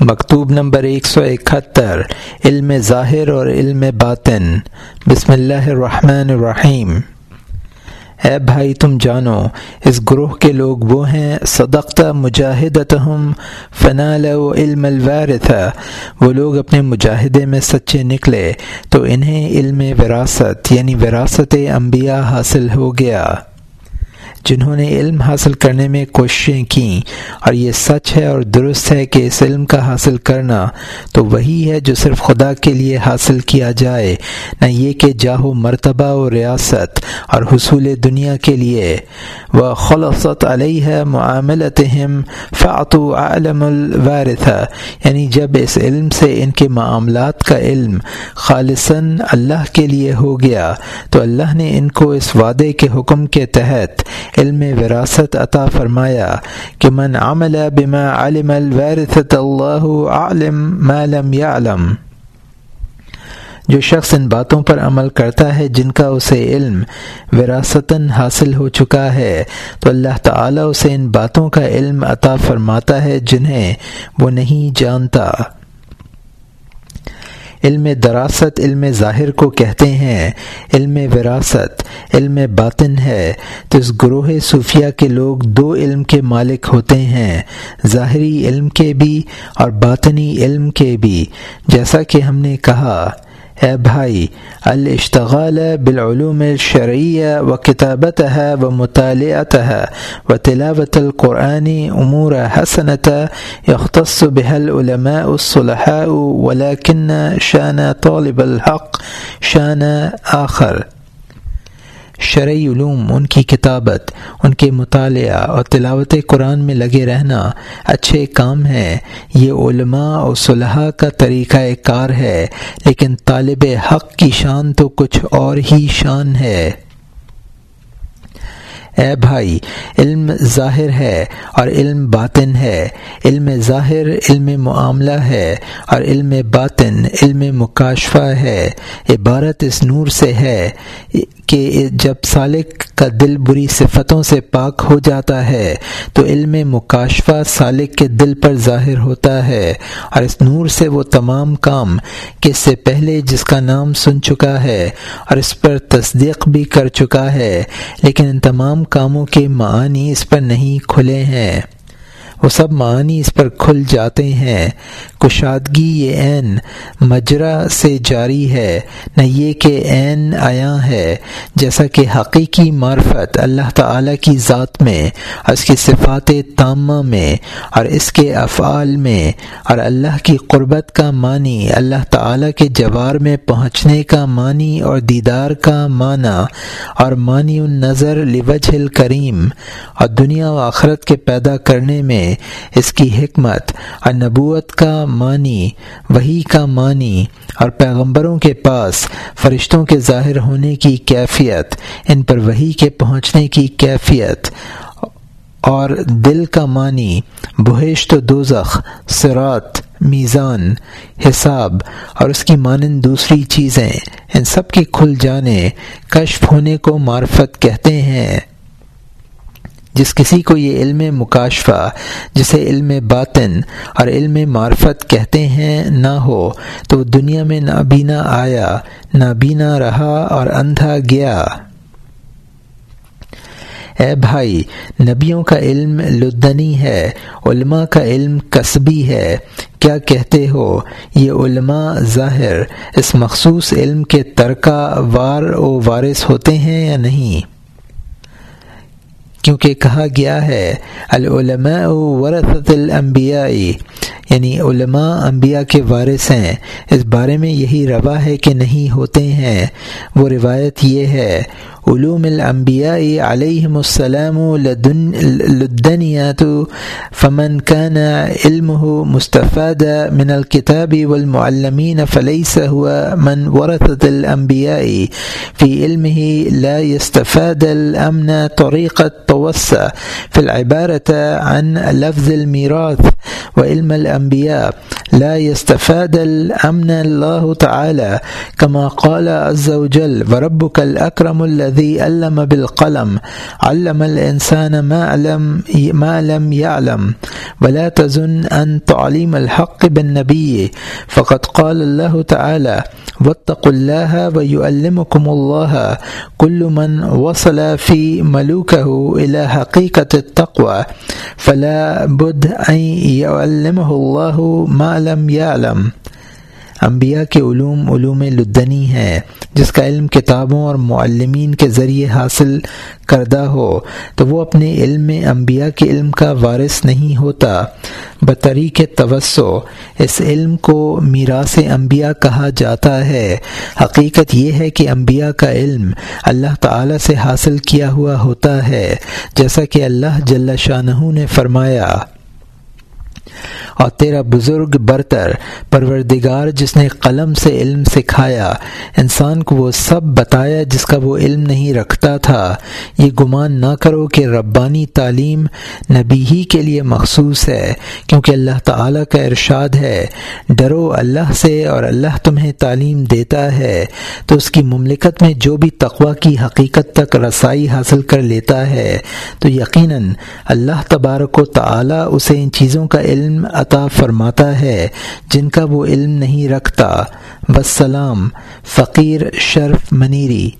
مکتوب نمبر ایک سو اکہتر، علم ظاہر اور علم باطن۔ بسم اللہ الرحمن الرحیم۔ اے بھائی، تم جانو، اس گروہ کے لوگ وہ ہیں صدقہ مجاہدتہم فنال و علم الوارث۔ وہ لوگ اپنے مجاہدے میں سچے نکلے، تو انہیں علم وراثت یعنی وراثت انبیاء حاصل ہو گیا۔ جنہوں نے علم حاصل کرنے میں کوششیں کیں اور یہ سچ ہے اور درست ہے کہ اس علم کا حاصل کرنا تو وہی ہے جو صرف خدا کے لیے حاصل کیا جائے، نہ یہ کہ جاہو مرتبہ و ریاست اور حصول دنیا کے لیے۔ وہ خلصت علیہ معاملتہم فعتو عالم الوارث یعنی جب اس علم سے ان کے معاملات کا علم خالصاً اللہ کے لیے ہو گیا تو اللہ نے ان کو اس وعدے کے حکم کے تحت علم وراثت عطا فرمایا کہ من عمل بما علم الورثت اللہ عالم ما لم يعلم جو شخص ان باتوں پر عمل کرتا ہے جن کا اسے علم وراثتاً حاصل ہو چکا ہے، تو اللہ تعالیٰ اسے ان باتوں کا علم عطا فرماتا ہے جنہیں وہ نہیں جانتا۔ علم دراست، علم ظاہر کو کہتے ہیں۔ علم وراثت، علم باطن ہے۔ تو اس گروہ صوفیہ کے لوگ دو علم کے مالک ہوتے ہیں، ظاہری علم کے بھی اور باطنی علم کے بھی۔ جیسا کہ ہم نے کہا اے بھائی الاشتغال بالعلوم الشرعیہ و کتابت ہے و مطالعت ہے و تلاوت القرآنی امور حسنت اختص بحل علماء الصلحاء ولكن شان طالب الحق، شان آخر۔ شرعی علوم، ان کی کتابت، ان کے مطالعہ اور تلاوت قرآن میں لگے رہنا اچھے کام ہیں۔ یہ علماء اور صلحاء کا طریقہ کار ہے، لیکن طالب حق کی شان تو کچھ اور ہی شان ہے۔ اے بھائی، علم ظاہر ہے اور علم باطن ہے۔ علم ظاہر، علم معاملہ ہے اور علم باطن، علم مکاشفہ ہے۔ عبارت اس نور سے ہے کہ جب سالک کا دل بری صفتوں سے پاک ہو جاتا ہے، تو علم مکاشفہ سالک کے دل پر ظاہر ہوتا ہے، اور اس نور سے وہ تمام کام کہ اس سے پہلے جس کا نام سن چکا ہے، اور اس پر تصدیق بھی کر چکا ہے، لیکن ان تمام کاموں کے معانی اس پر نہیں کھلے ہیں۔ وہ سب معنی اس پر کھل جاتے ہیں۔ کشادگی یہ عین مجرا سے جاری ہے، نہ یہ کہ عین آیا ہے۔ جیسا کہ حقیقی معرفت اللہ تعالی کی ذات میں اور اس کی صفات تامہ میں، اور اس کے افعال میں، اور اللہ کی قربت کا معنی، اللہ تعالی کے جوار میں پہنچنے کا معنی اور دیدار کا معنی، اور معنی النظر لوجھ الکریم، اور دنیا و آخرت کے پیدا کرنے میں اس کی حکمت اور نبوت کا معنی وہی کا معنی، اور پیغمبروں کے پاس فرشتوں کے ظاہر ہونے کی کیفیت، ان پر وہی کے پہنچنے کی کیفیت، اور دل کا معنی، بہشت و دوزخ سرات میزان، حساب، اور اس کی مانند دوسری چیزیں، ان سب کے کھل جانے، کشف ہونے کو معرفت کہتے ہیں۔ جس کسی کو یہ علم مکاشفہ، جسے علم باطن اور علم معرفت کہتے ہیں، نہ ہو، تو وہ دنیا میں نابینا آیا، نابینا رہا اور اندھا گیا۔ اے بھائی، نبیوں کا علم لدنی ہے، علماء کا علم قصبی ہے۔ کیا کہتے ہو؟ یہ علماء ظاہر اس مخصوص علم کے ترکہ وار و وارث ہوتے ہیں یا نہیں؟ کیونکہ کہا گیا ہے العلماء ورثت الانبیاء یعنی علماء، انبیاء کے وارث ہیں۔ اس بارے میں یہی روا ہے کہ نہیں ہوتے ہیں۔ وہ روایت یہ ہے، علوم الانبیاء علیہم السلام لدنیات فمن كان علمه مستفاد من الكتاب والمعلمين فليس هو من ورثت الانبیاء في علمه لا يستفاد الامن طريقة توسع في العبارة عن لفظ الميراث وعلم الانبیاء لا يستفاد الأمن الله تعالى، كما قال عز وجل وربك الأكرم الذي علم بالقلم، علم الإنسان ما لم ما لم يعلم، ولا تظن أن تعليم الحق بالنبي. فقد قال الله تعالى واتقوا الله ويعلمكم الله، كل من وصل في ملوكه إلى حقيقة التقوى، فلا بد أن يعلمه الله ما لم يعلم انبیاء کے علوم علوم لدنی ہے جس کا علم کتابوں اور معلمین کے ذریعے حاصل کردہ ہو، تو وہ اپنے علم میں انبیاء کے علم کا وارث نہیں ہوتا۔ بطریق توسع، اس علم کو میراث انبیاء کہا جاتا ہے۔ حقیقت یہ ہے کہ انبیاء کا علم اللہ تعالی سے حاصل کیا ہوا ہوتا ہے، جیسا کہ اللہ جل شاہ نے فرمایا۔ اور تیرا بزرگ برتر، پروردگار جس نے قلم سے علم سکھایا، انسان کو وہ سب بتایا جس کا وہ علم نہیں رکھتا تھا۔ یہ گمان نہ کرو کہ ربانی تعلیم نبی ہی کے لیے مخصوص ہے، کیونکہ اللہ تعالیٰ کا ارشاد ہے، ڈرو اللہ سے اور اللہ تمہیں تعلیم دیتا ہے۔ تو اس کی مملکت میں جو بھی تقوا کی حقیقت تک رسائی حاصل کر لیتا ہے، تو یقیناً اللہ تبارک و تعالیٰ اسے ان چیزوں کا علم عطا فرماتا ہے جن کا وہ علم نہیں رکھتا۔ وسلام فقیر شرف منیری۔